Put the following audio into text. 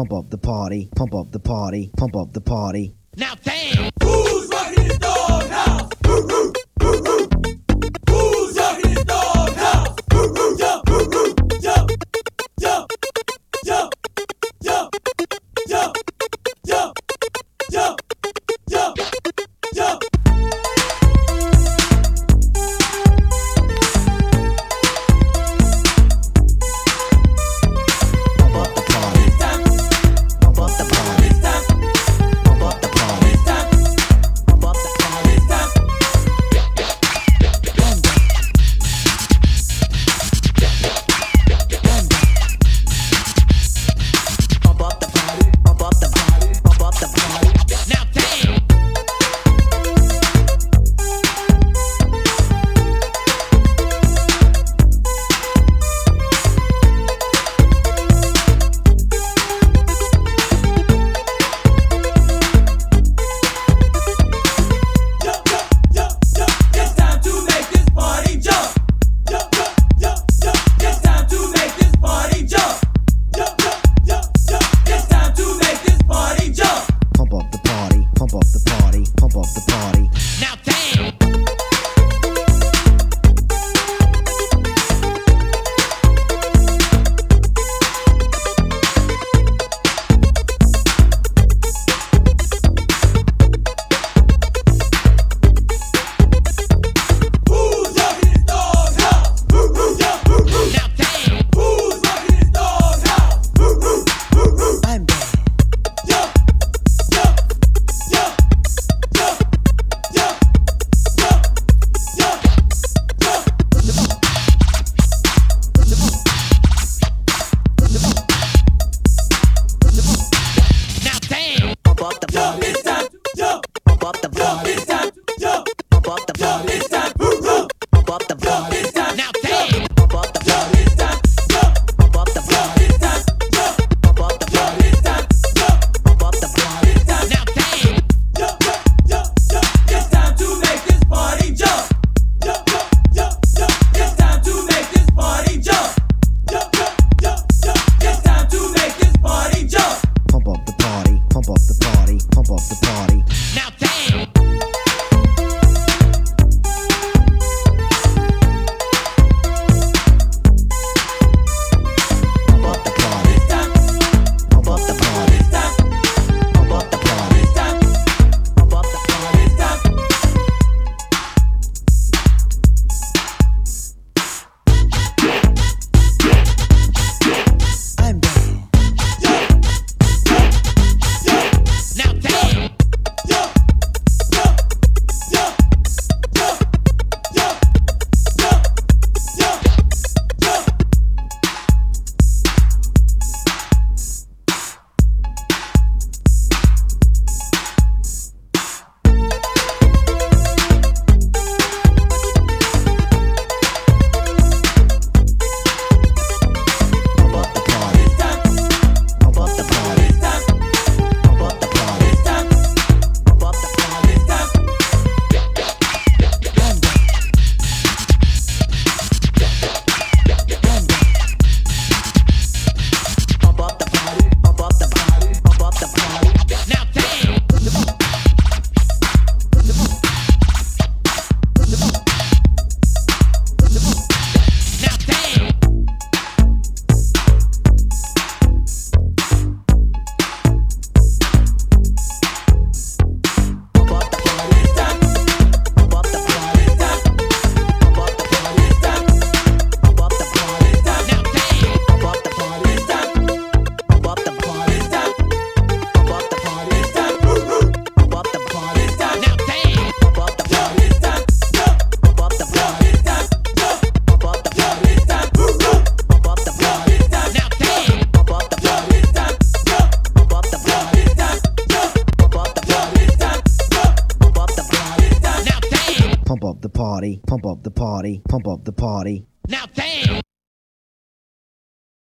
pump up the party, pump up the party, pump up the party. Now, thank pump up the party. Now damn. pump up the party, pump up the party, pump up the party. Now, thank